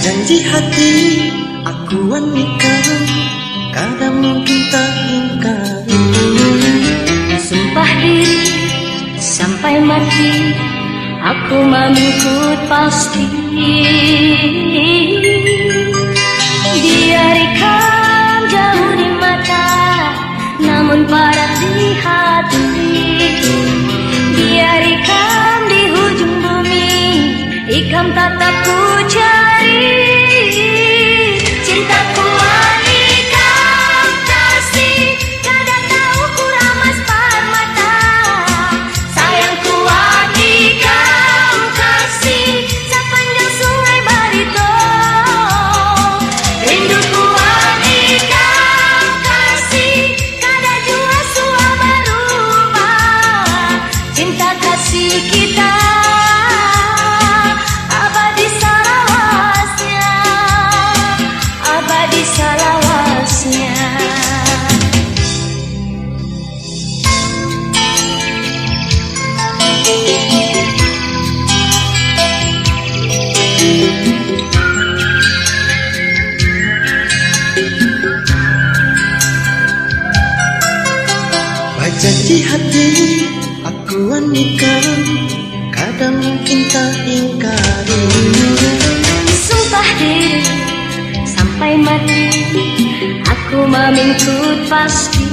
Janji hati Aku wanita Kadang mungkin tak ingkar, Sumpah diri Sampai mati Aku mengikut pasti. Biarkan jauh di mata Namun para di hati. Biarkan di hujung bumi Ikam tatapku Janji hati aku anukan Kadang mungkin tak ingkari. Sumpah diri sampai mati Aku memikut pasti.